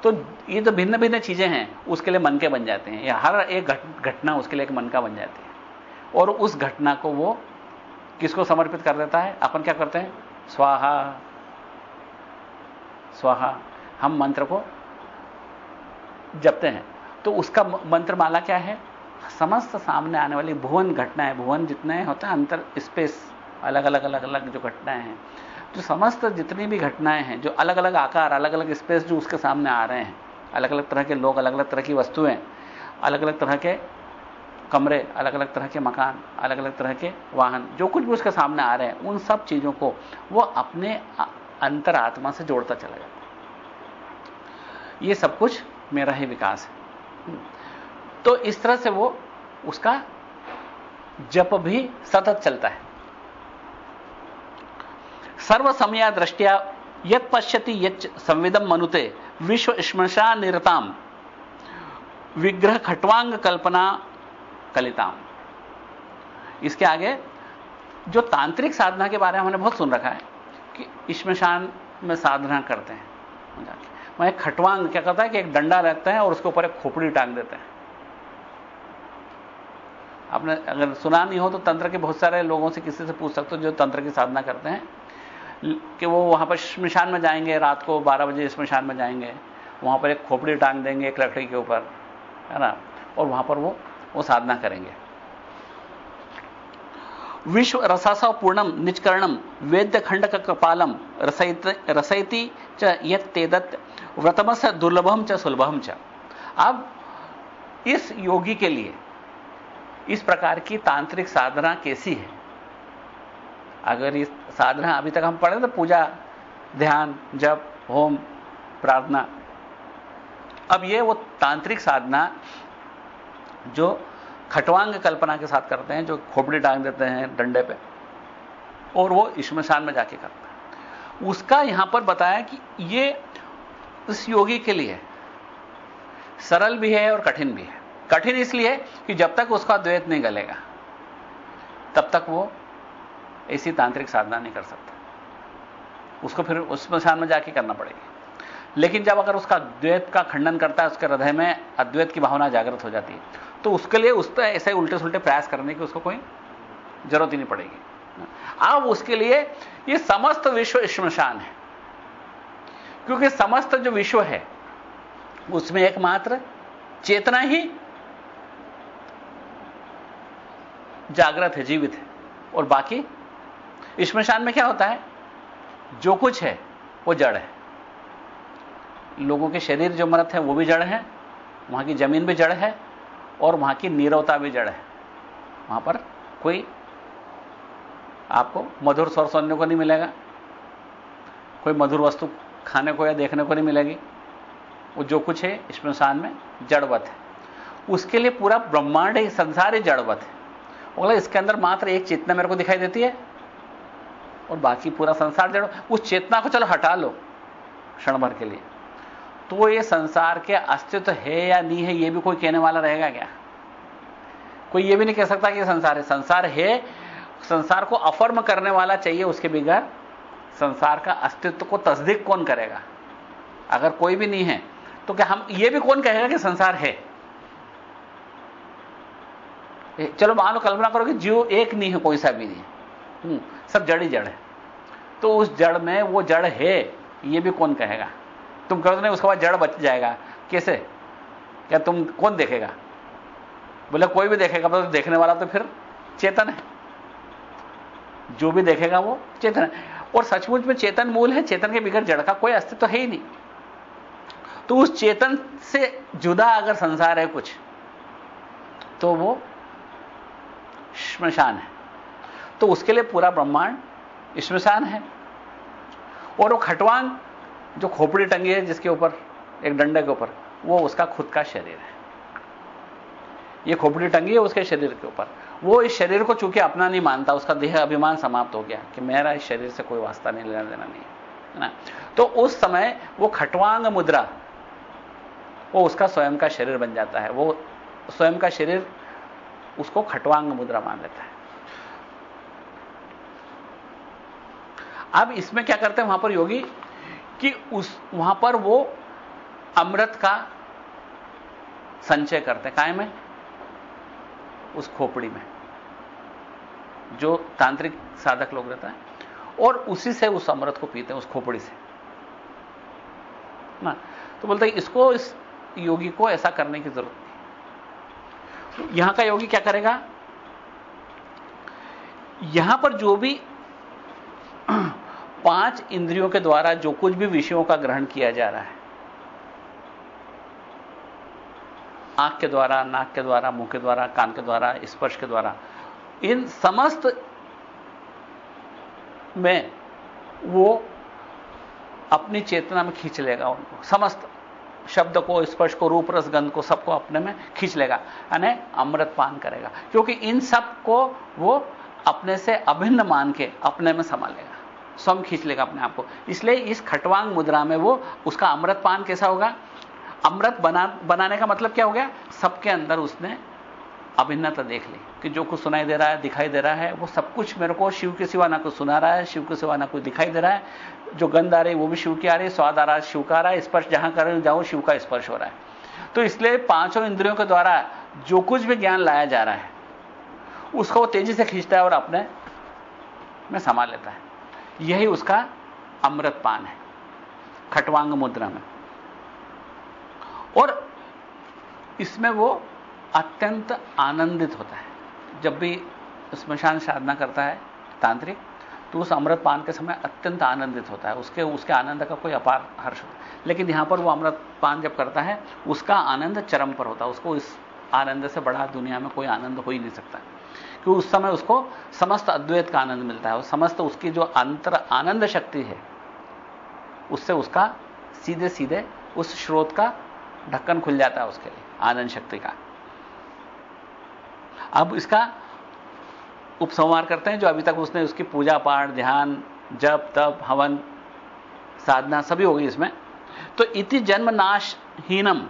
S1: तो ये जो भिन्न भिन्न चीज़ें हैं, उसके लिए मन के बन जाते हैं। या हर एक घटना उसके लिए एक मन का बन जाती है। और उस घटना को वो किसको समर्पित कर देता है? अपन क्या करते हैं? स्वाहा स्वाहा, हम मंत्र को जपते हैं। तो उसका मंत्र माला क्या है? समस्त सामने आने वाली भुवन घटनाएँ, भुवन जितने होता है, अंतर स्पेस अलग अलग अलग अलग जो घटनाएँ हैं, जो समस्त जितनी भी घटनाएँ हैं, जो अलग अलग आकार अलग अलग स्पेस जो उसके सामने आ रहे हैं अलग अलग तरह के लोग अलग अलग तरह की वस्तुएँ अलग अलग तरह के कमरे अलग अलग तरह के मकान अलग अलग तरह के वाहन, जो कुछ भी उसके सामने आ रहे हैं, उन सब चीज़ों को वो अपने अंतर आत्मा से जोड़ता चला जाता ये सब कुछ मेरा ही विकास है। तो इस तरह से वो उसका जप भी सतत चलता है। सर्व समया दृष्टिया यत पश्यति यत संविदम मनुते विश्व श्मशा निरताम विग्रह खटवांग कल्पना कलिताम इसके आगे जो तांत्रिक साधना के बारे में हमने बहुत सुन रखा है कि स्मशान में साधना करते हैं। वहाँ खटवांग क्या करता है कि एक डंडा रखते हैं और उसके ऊपर एक खोपड़ी टांग देते हैं। आपने अगर सुना नहीं हो तो तंत्र के बहुत सारे लोगों से किसी से पूछ सकते हो जो तंत्र की साधना करते हैं। कि वो वहाँ पर श्मशान में जाएँगे, रात को 12 बजे श्मशान में जाएँगे। वहाँ पर एक खोपड़ी टांग देंगे एक लकड़ी के ऊपर, है ना? और वहाँ पर वो वो साधना करेंगे। विश्व रसासा पूर्णम निचकरणम वेद्य का कपालम रसयती च येदत व्रतमस दुर्लभम च सुलभम च। अब इस योगी के लिए इस प्रकार की तांत्रिक साधना कैसी है? अगर इस साधना अभी तक हम पढ़े तो पूजा, ध्यान, जप, होम, प्रार्थना। अब ये वो तांत्रिक साधना जो खटवांग कल्पना के साथ करते हैं, जो खोपड़ी टांग देते हैं डंडे पे, और वो श्मशान में जाके करता है। उसका यहाँ पर बताया कि ये इस योगी के लिए सरल भी है और कठिन भी है। कठिन इसलिए कि जब तक उसका द्वैत नहीं गलेगा, तब तक वो ऐसी तांत्रिक साधना नहीं कर सकता। उसको फिर उस स्मशान में जाके करना पड़ेगी। लेकिन जब अगर उसका द्वैत का खंडन करता है, उसके हृदय में अद्वैत की भावना जागृत हो जाती है तो उसके लिए उस पर ऐसे उल्टे सुलटे प्रयास करने की उसको कोई ज़रूरत ही नहीं पड़ेगी। अब उसके लिए ये समस्त विश्व श्मशान है। क्योंकि समस्त जो विश्व है, उसमें एकमात्र चेतना ही जागृत है, जीवित है। और बाकी श्मशान में क्या होता है? जो कुछ है, वो जड़ है। लोगों के शरीर जो मृत है, वो भी जड़ है, वहाँ की ज़मीन भी जड़ है, और वहाँ की नीरवता भी जड़ है। वहाँ पर कोई आपको मधुर स्वर सुनने को नहीं मिलेगा, कोई मधुर वस्तु खाने को या देखने को नहीं मिलेगी। वो जो कुछ है स्मशान में जड़वत है। उसके लिए पूरा ब्रह्मांड ही संसार ही जड़वत है। बोला, इसके अंदर मात्र एक चेतना मेरे को दिखाई देती है। और बाकी पूरा संसार जड़ो, उस चेतना को चलो हटा लो क्षण भर के लिए। तो ये संसार के अस्तित्व है या नहीं है, ये भी कोई कहने वाला रहेगा क्या? कोई ये भी नहीं कह सकता कि संसार है। संसार है, संसार को अफर्म करने वाला चाहिए, उसके बिगैर संसार का अस्तित्व को तस्दीक कौन करेगा? अगर कोई भी नहीं है तो क्या हम, ये भी कौन कहेगा कि संसार है? चलो मान लो कल्पना करो कि जीव एक नहीं है कोई सा भी नहीं हम्म, सब जड़ ही जड़ है। तो उस जड़ में वो जड़ है ये भी कौन कहेगा? तुम कहो नहीं उसके बाद जड़ बच जाएगा। कैसे? क्या तुम कौन देखेगा? बोले कोई भी देखेगा तो देखने वाला तो फिर चेतन है। जो भी देखेगा वो चेतन है। और सचमुच में चेतन मूल है चेतन के बिगड़ जड़ का कोई अस्तित्व तो है ही नहीं। तो उस चेतन से जुदा अगर संसार है कुछ तो वो श्मशान है। तो उसके लिए पूरा ब्रह्मांड श्मशान है। और वो खटवांग, जो खोपड़ी टंगी है जिसके ऊपर, एक डंडे के ऊपर, वो उसका खुद का शरीर है। ये खोपड़ी टंगी है उसके शरीर के ऊपर। वो इस शरीर को चूँकि अपना नहीं मानता, उसका देह अभिमान समाप्त हो गया कि मेरा इस शरीर से कोई वास्ता नहीं, लेना देना नहीं है ना? तो उस समय वो खटवांग मुद्रा, वो उसका स्वयं का शरीर बन जाता है। वो स्वयं का शरीर उसको खटवांग मुद्रा मान लेता है। अब इसमें क्या करते हैं वहाँ पर योगी कि उस, वहाँ पर वो अमृत का संचय करते हैं। काय में उस खोपड़ी में, जो तांत्रिक साधक लोग रहता है। और उसी से उस अमृत को पीते हैं, उस खोपड़ी से। ना? तो बोलते हैं, इसको इस योगी को ऐसा करने की ज़रूरत यहाँ का योगी क्या करेगा? यहाँ पर जो भी पाँच इंद्रियों के द्वारा जो कुछ भी विषयों का ग्रहण किया जा रहा है, आँख के द्वारा, नाक के द्वारा, मुँह के द्वारा, कान के द्वारा, स्पर्श के द्वारा, इन समस्त में वो अपनी चेतना में खींच लेगा उनको, समस्त शब्द को, स्पर्श को, रूप रस, गंध को सबको अपने में खींच लेगा, यानी अमृत पान करेगा, क्योंकि इन सबको वो अपने से अभिन्न मान के अपने में समा लेगा स्वयं खींच लेगा अपने आप को। इसलिए इस खटवांग मुद्रा में वो, उसका अमृत पान कैसा होगा? अमृत बना, बनाने का मतलब क्या हो गया? सबके अंदर उसने अभिन्नता देख ली कि जो कुछ सुनाई दे रहा है, दिखाई दे रहा है, वो सब कुछ मेरे को शिव के सिवा ना कुछ सुना रहा है, शिव के सिवा ना कुछ दिखाई दे रहा है। जो गंध आ रही है, वो भी शिव की आ रही है, स्वाद आ रहा है, शिव का आ रहा है, स्पर्श जहाँ कर जाऊँ, शिव का स्पर्श हो रहा है। तो इसलिए पाँचों इंद्रियों के द्वारा जो कुछ भी ज्ञान लाया जा रहा है, उसको वो तेज़ी से खींचता है और अपने में संभाल लेता है। यही उसका अमृत पान है, खटवांग मुद्रा में। और इसमें वो अत्यंत आनंदित होता है। जब भी स्मशान साधना करता है तांत्रिक तो उस अमृत पान के समय अत्यंत आनंदित होता है। उसके उसके आनंद का कोई अपार हर्ष होता है। लेकिन यहाँ पर वो अमृत पान जब करता है, उसका आनंद चरम पर होता है। उसको इस आनंद से बड़ा दुनिया में कोई आनंद हो ही नहीं सकता। क्योंकि उस समय उसको समस्त अद्वैत का आनंद मिलता है। और समस्त उसकी जो अंतर, आनंद शक्ति है, उससे उसका सीधे सीधे उस स्रोत का ढक्कन खुल जाता है उसके लिए, आनंद शक्ति का। अब इसका उपसंहार करते हैं, जो अभी तक उसने उसकी पूजा पाठ, ध्यान, जप, तप, हवन, साधना सभी होगी इसमें। तो इति जन्म नाशहीनम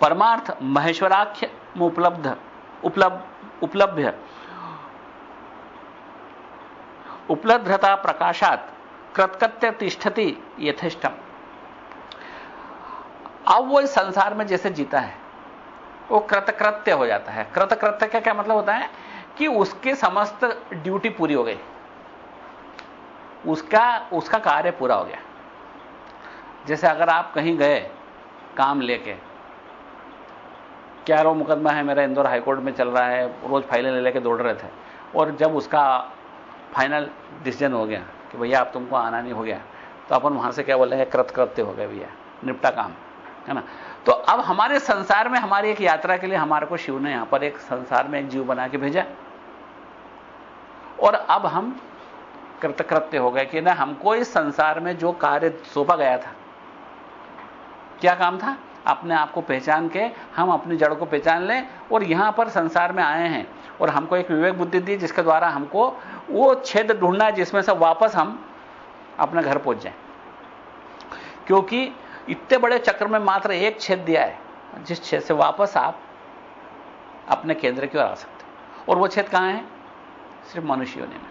S1: परमार्थ महेश्वराख्य उपलब्ध उपलब्ध उपलब्ध उपलब्धता प्रकाशात कृतकृत्य तिष्ठति यथेष्टम। अब वो इस संसार में जैसे जीता है। वो कृतकृत्य हो जाता है। कृतकृत्य का क्या मतलब होता है? कि उसके समस्त ड्यूटी पूरी हो गई। उसका उसका कार्य पूरा हो गया। जैसे अगर आप कहीं गए काम लेके, क्या रो मुकदमा है मेरा, इंदौर हाईकोर्ट में चल रहा है, रोज फाइलें ले लेके दौड़ रहे थे, और जब उसका फाइनल डिसीज़न हो गया कि भैया आप तुमको आना नहीं हो गया तो अपन वहाँ से क्या बोले हैं कृत कृत्य हो गए भैया, निपटा काम, है ना? तो अब हमारे संसार में हमारी एक यात्रा के लिए हमारे को शिव ने यहाँ पर एक संसार में एक जीव बना के भेजा। और अब हम कृतकृत्य हो गए कि ना, हमको इस संसार में जो कार्य सौंपा गया था, क्या काम था? अपने आप को पहचान के हम अपनी जड़ को पहचान लें और यहाँ पर संसार में आए हैं। और हमको एक विवेक बुद्धि दी जिसके द्वारा हमको वो छेद ढूंढना है जिसमें से वापस हम अपने घर पहुँच जाए। क्योंकि इतने बड़े चक्र में मात्र एक छेद दिया है, जिस छेद से वापस आप अपने केंद्र की ओर आ सकते और वो छेद कहाँ है? सिर्फ़ मनुष्य योनि में।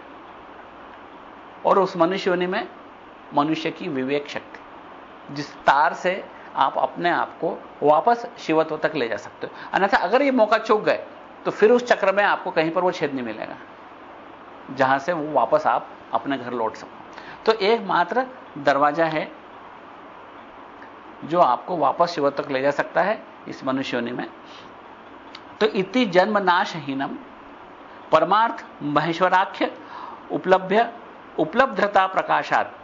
S1: और उस मनुष्य योनि में मनुष्य की विवेक शक्ति, जिस तार से आप अपने आप को वापस शिवत्व तक ले जा सकते हो। अन्यथा अगर ये मौका चूक गए तो फिर उस चक्र में आपको कहीं पर वो छेद नहीं मिलेगा, जहाँ से वो वापस आप अपने घर लौट सको। तो एकमात्र दरवाज़ा है जो आपको वापस शिव तक ले जा सकता है इस मनुष्योनि में। तो इति जन्म नाशहीनम परमार्थ महेश्वराख्य उपलब्ध उपलब्धता प्रकाशात।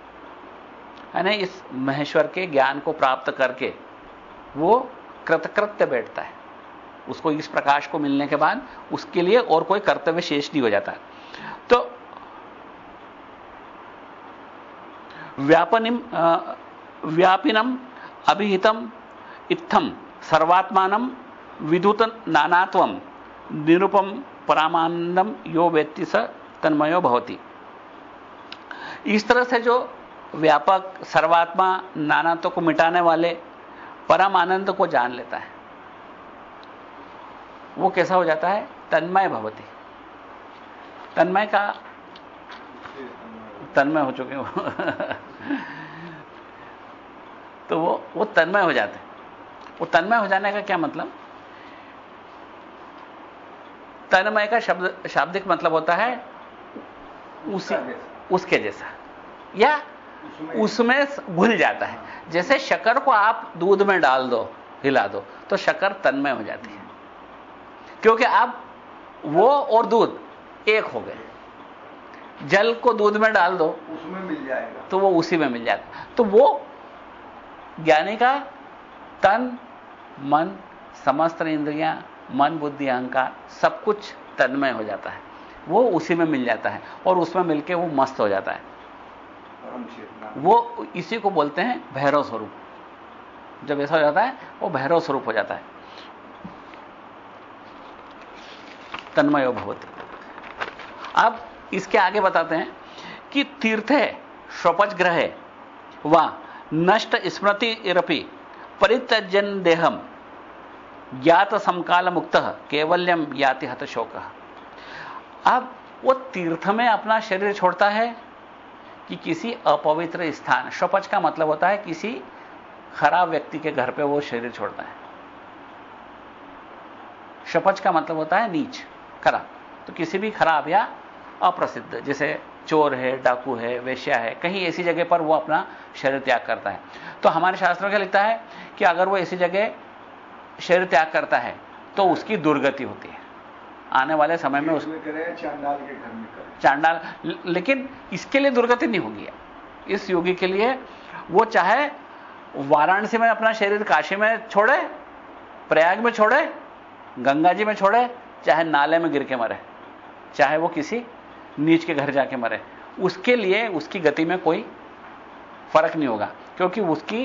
S1: यानी इस महेश्वर के ज्ञान को प्राप्त करके वो कृतकृत्य बैठता है। उसको इस प्रकाश को मिलने के बाद उसके लिए और कोई कर्तव्य शेष नहीं हो जाता। तो व्यापनिम व्यापिनम अभिहितम, इत्थम, सर्वात्मान विदुत नानात्व, निरुपम परामानंदम यो व्यक्ति स तन्मयो भवती। इस तरह से जो व्यापक सर्वात्मा नानात्व को मिटाने वाले परम आनंद को जान लेता है, वो कैसा हो जाता है? तन्मय भवती। तन्मय का तन्मय हो चुके हो। तो वो वो तन्मय हो जाते वो तन्मय हो जाने का क्या मतलब? तन्मय का शब्द शाब्दिक मतलब होता है उसी उसके जैसा। या उसमें घुल जाता है। जैसे शकर को आप दूध में डाल दो हिला दो तो शकर तन्मय हो जाती है। क्योंकि आप वो और दूध एक हो गए। जल को दूध में डाल दो
S2: उसमें मिल जाएगा।
S1: तो वो उसी में मिल जाएगा तो वो ज्ञानी का तन, मन, समस्त इंद्रियाँ, मन, बुद्धि, अहंकार, सब कुछ तन्मय हो जाता है। वो उसी में मिल जाता है और उसमें मिलके वो मस्त हो जाता है। वो इसी को बोलते हैं भैरव स्वरूप। जब ऐसा हो जाता है, वो भैरव स्वरूप हो जाता है। तन्मयो भवती। अब इसके आगे बताते हैं कि तीर्थे, स्वपच ग्रह, व नष्ट स्मृति इरपि परित्यजन देहम ज्ञात समकाल मुक्त केवल्यम याति हत शोक अब वो तीर्थ में अपना शरीर छोड़ता है कि किसी अपवित्र स्थान, शपच का मतलब होता है किसी खराब व्यक्ति के घर पे वो शरीर छोड़ता है। शपच का मतलब होता है नीच, खराब तो किसी भी खराब या अप्रसिद्ध, जैसे चोर है डाकू है वेश्या है कहीं ऐसी जगह पर वो अपना शरीर त्याग करता है। तो हमारे शास्त्रों क्या लिखता है कि अगर वो ऐसी जगह शरीर त्याग करता है तो उसकी दुर्गति होती है। आने वाले समय में उसमें
S2: चांडाल के घर में करे।
S1: चांडाल लेकिन इसके लिए दुर्गति नहीं होगी। इस योगी के लिए वो चाहे वाराणसी में अपना शरीर काशी में छोड़े प्रयाग में छोड़े गंगा जी में छोड़े चाहे नाले में गिर के मरे चाहे वो किसी नीच के घर जाके मरे। उसके लिए उसकी गति में कोई फ़र्क नहीं होगा क्योंकि उसकी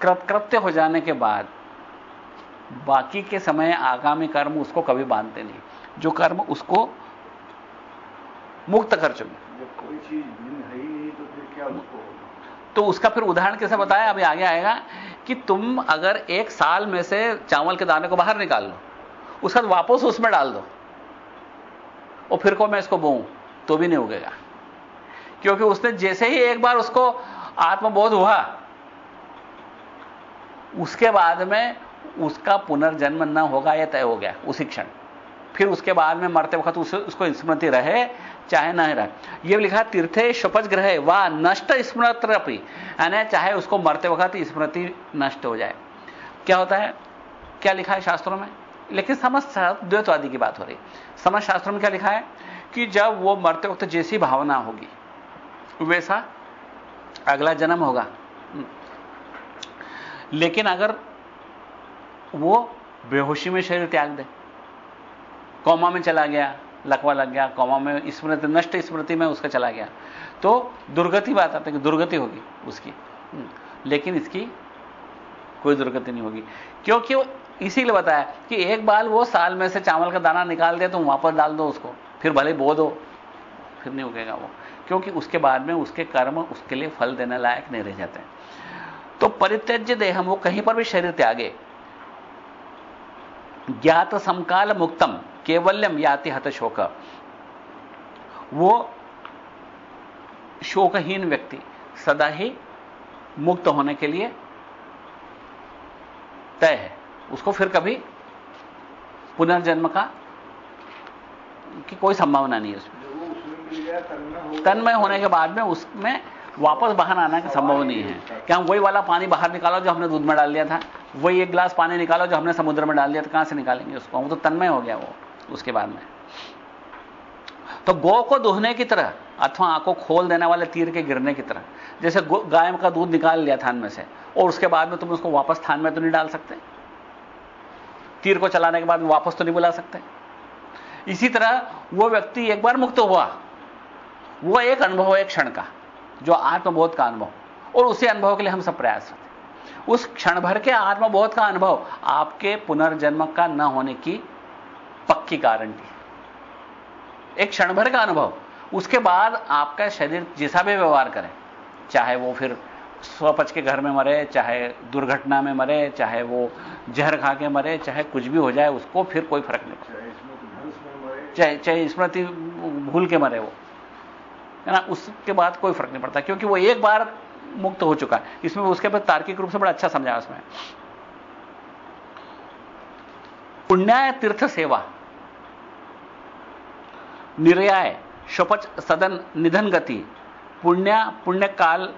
S1: कृतकृत्य हो जाने के बाद बाकी के समय आगामी कर्म उसको कभी बांधते नहीं। जो कर्म उसको मुक्त कर चुके।
S2: कोई चीज़ है ही तो फिर क्या उसको होगा?
S1: तो उसका फिर उदाहरण कैसे बताया? अभी आगे आएगा कि तुम अगर एक साल में से चावल के दाने को बाहर निकाल लो उसका वापस उसमें डाल दो और फिर को मैं इसको बोऊं। तो भी नहीं उगेगा। क्योंकि उसने जैसे ही एक बार उसको आत्मबोध हुआ उसके बाद में उसका पुनर्जन्म न होगा यह तय हो गया उसी क्षण। फिर उसके बाद में मरते वक्त उस, उसको स्मृति रहे चाहे न रहे। यह लिखा तीर्थे शपज ग्रह व नष्ट स्मृति यानी चाहे उसको मरते वक्त स्मृति नष्ट हो जाए। क्या होता है? क्या लिखा है शास्त्रों में? लेकिन समस्त द्वैतवादी की बात हो रही। समस्त शास्त्रों में क्या लिखा है? कि जब वो मरते वक्त जैसी भावना होगी, वैसा अगला जन्म होगा। लेकिन अगर वो बेहोशी में शरीर त्याग दे, कौमा में चला गया, लकवा लग गया, कौमा में स्मृति, नष्ट स्मृति में उसका चला गया तो दुर्गति बात आती है कि दुर्गति होगी उसकी। लेकिन इसकी कोई दुर्गति नहीं होगी। क्योंकि इसीलिए बताया कि एक बार वो साल में से चावल का दाना निकाल दे तो वापस डाल दो उसको। फिर भले बो दो, फिर नहीं उगेगा वो। क्योंकि उसके बाद में उसके कर्म उसके लिए फल देने लायक नहीं रह जाते। तो परित्यज्य देह वो कहीं पर भी शरीर त्यागे। ज्ञात समकाल मुक्तम, केवल्यम याति हत शोक। वो शोकहीन व्यक्ति सदा ही मुक्त होने के लिए तय है। उसको फिर कभी पुनर्जन्म का की कोई संभावना नहीं है उसमें। तन्मय होने के बाद में उसमें वापस बाहर आना की संभव नहीं है। क्या हम वही वाला पानी बाहर निकालो जो हमने दूध में डाल दिया था, वही एक गिलास पानी निकालो जो हमने समुद्र में डाल दिया था, कहाँ से निकालेंगे उसको? हम तो तन्मय हो गया वो, उसके बाद में। तो गौ को दोहने की तरह अथवा आँखों खोल देने वाले तीर के गिरने की तरह, जैसे गाय का दूध निकाल लिया थान में से, और उसके बाद में तुम उसको वापस थान में तो नहीं डाल सकते? तीर को चलाने के बाद वापस तो नहीं बुला सकते? इसी तरह वो व्यक्ति एक बार मुक्त हुआ। वो एक अनुभव है एक क्षण का, जो आत्मबोध का अनुभव, और उसी अनुभव के लिए हम सब प्रयास करते उस क्षण भर के आत्मबोध का अनुभव आपके पुनर्जन्म का न होने की पक्की गारंटी है। एक क्षण भर का अनुभव, उसके बाद आपका शरीर जैसा भी व्यवहार करे, चाहे वो फिर स्वपच के घर में मरे, चाहे दुर्घटना में मरे, चाहे वो जहर खा के मरे, चाहे कुछ भी हो जाए, उसको फिर कोई फ़र्क नहीं पड़ता। चाहे चाहे स्मृति भूल के मरे वो है ना? उसके बाद कोई फ़र्क नहीं पड़ता, क्योंकि वो एक बार मुक्त हो चुका है। इसमें उसके बाद तार्किक रूप से बड़ा अच्छा समझा उसमें। पुण्याय तीर्थ सेवा। निर्याय शपच सदन, निधन गति। पुण्य पुण्य काल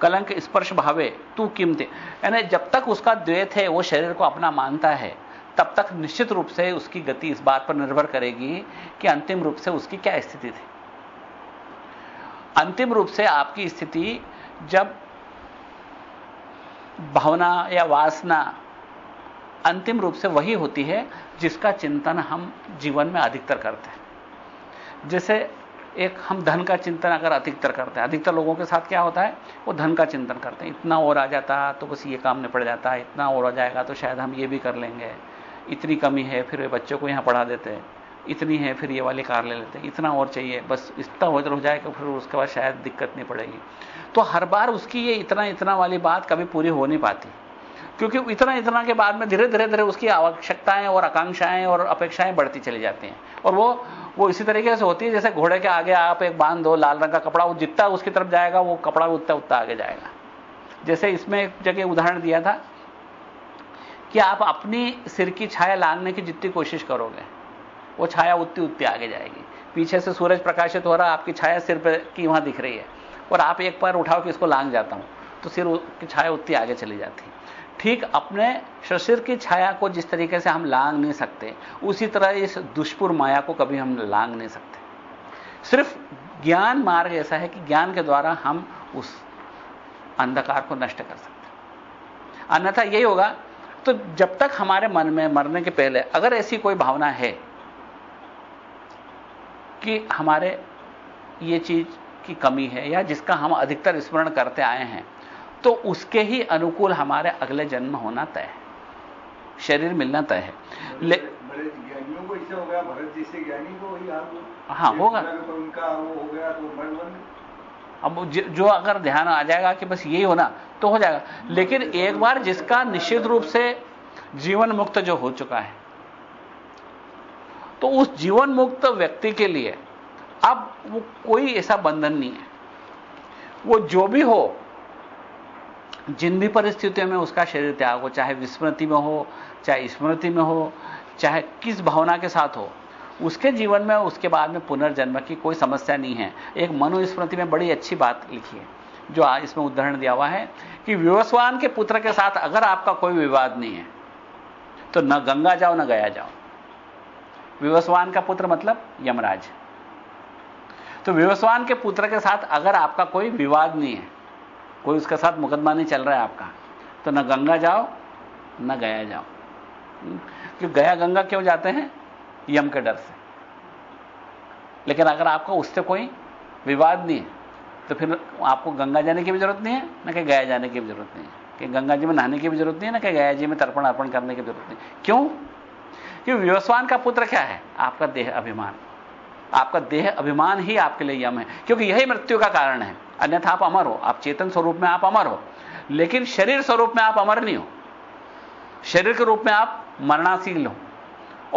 S1: कलंक, स्पर्श भावे, तू कीमते? यानी जब तक उसका द्वैत है वो शरीर को अपना मानता है। तब तक निश्चित रूप से उसकी गति इस बात पर निर्भर करेगी कि अंतिम रूप से उसकी क्या स्थिति थी। अंतिम रूप से आपकी स्थिति जब भावना या वासना अंतिम रूप से वही होती है जिसका चिंतन हम जीवन में अधिकतर करते हैं। जैसे एक हम धन का चिंतन अगर अधिकतर करते हैं, अधिकतर लोगों के साथ क्या होता है, वो धन का चिंतन करते हैं। इतना और आ जाता तो बस ये काम निपट जाता है इतना और आ जाएगा तो शायद हम ये भी कर लेंगे। इतनी कमी है, फिर वे बच्चों को यहाँ पढ़ा देते हैं। इतनी है, फिर ये वाली कार ले लेते हैं। इतना और चाहिए, बस इतना हो हो जाएगा, फिर उसके बाद शायद दिक्कत नहीं पड़ेगी। तो हर बार उसकी ये इतना इतना वाली बात कभी पूरी हो नहीं पाती। क्योंकि इतना इतना के बाद में धीरे धीरे धीरे उसकी आवश्यकताएँ और आकांक्षाएँ और अपेक्षाएँ बढ़ती चली जाती हैं। और वो वो इसी तरीके से होती है, जैसे घोड़े के आगे आप एक बाँध दो, लाल रंग का कपड़ा, वो जितना उसकी तरफ़ जाएगा, वो कपड़ा उतना उतना आगे जाएगा। जैसे इसमें एक जगह उदाहरण दिया था कि आप अपनी सिर की छाया लांगने की जितनी कोशिश करोगे, वो छाया उतनी उतनी आगे जाएगी। पीछे से सूरज प्रकाशित हो रहा, आपकी छाया सिर पर की वहाँ दिख रही है। और आप एक पैर उठाओ कि इसको लांग जाता हूँ तो सिर की छाया उतनी आगे चली जाती ठीक अपने शरीर की छाया को जिस तरीके से हम लांग नहीं सकते, उसी तरह इस दुष्पुर माया को कभी हम लांग नहीं सकते। सिर्फ़ ज्ञान मार्ग ऐसा है कि ज्ञान के द्वारा हम उस अंधकार को नष्ट कर सकते अन्यथा यही होगा तो जब तक हमारे मन में मरने के पहले अगर ऐसी कोई भावना है कि हमारे ये चीज़ की कमी है या जिसका हम अधिकतर स्मरण करते आए हैं तो उसके ही अनुकूल हमारे अगले जन्म होना तय है। शरीर मिलना तय है।
S2: ले ज्ञानियों को इससे हो गया भरत जैसे ज्ञानी को वही
S1: हाँ होगा।
S2: तो उनका वो हो गया तो
S1: अब जो अगर ध्यान आ जाएगा कि बस यही होना तो हो जाएगा। लेकिन एक बार जिसका निश्चित रूप से जीवन मुक्त जो हो चुका है तो उस जीवन मुक्त व्यक्ति के लिए अब वो कोई ऐसा बंधन नहीं है। वो जो भी हो, जिन भी परिस्थितियों में उसका शरीर त्याग हो, चाहे विस्मृति में हो, चाहे स्मृति में हो, चाहे किस भावना के साथ हो उसके जीवन में, उसके बाद में पुनर्जन्म की कोई समस्या नहीं है। एक मनुस्मृति में बड़ी अच्छी बात लिखी है, जो आज इसमें उदाहरण दिया हुआ है कि विवस्वान के पुत्र के साथ अगर आपका कोई विवाद नहीं है तो न गंगा जाओ, न गया जाओ। विवस्वान का पुत्र मतलब यमराज। तो विवस्वान के पुत्र के साथ अगर आपका कोई विवाद नहीं है, कोई उसके साथ मुकदमा नहीं चल रहा है आपका तो न गंगा जाओ, न गया जाओ। क्यों गया गंगा क्यों जाते हैं? यम के डर से। लेकिन अगर आपका उससे कोई विवाद नहीं है तो फिर आपको गंगा जाने की भी ज़रूरत नहीं है, ना कि गया जाने की भी ज़रूरत नहीं है। कि गंगा जी में नहाने की भी ज़रूरत नहीं है, ना कि गया जी में तर्पण अर्पण करने की ज़रूरत नहीं क्यों? क्योंकि व्यवस्वान का पुत्र क्या है? आपका देह अभिमान। आपका देह अभिमान ही आपके लिए यम है। क्योंकि यही मृत्यु का कारण है। अन्यथा आप अमर हो। आप चेतन स्वरूप में आप अमर हो। लेकिन शरीर स्वरूप में आप अमर नहीं हो। शरीर के रूप में आप मरणाशील हो।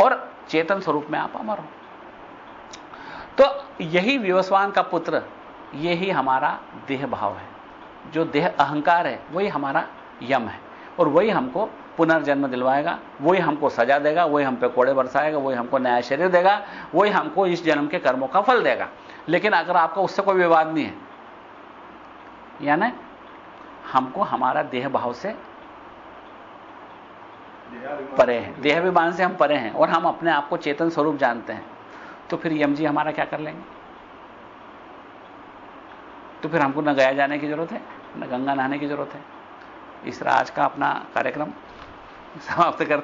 S1: और चेतन स्वरूप में आप अमर हो। तो यही विवस्वान का पुत्र, यही हमारा देह भाव है। जो देह अहंकार है, वही हमारा यम है। और वही हमको पुनर्जन्म दिलवाएगा, वही हमको सजा देगा, वही हम पे कोड़े बरसाएगा, वही हमको नया शरीर देगा, वही हमको इस जन्म के कर्मों का फल देगा। लेकिन अगर आपका उससे कोई विवाद नहीं है, यानी हमको हमारा देह भाव से परे हैं। देहाभिमान से हम परे हैं और हम अपने आप को चेतन स्वरूप जानते हैं। तो फिर यम जी हमारा क्या कर लेंगे? तो फिर हमको न गया जाने की ज़रूरत है, न गंगा नहाने की ज़रूरत है। इस राज का अपना कार्यक्रम समाप्त करते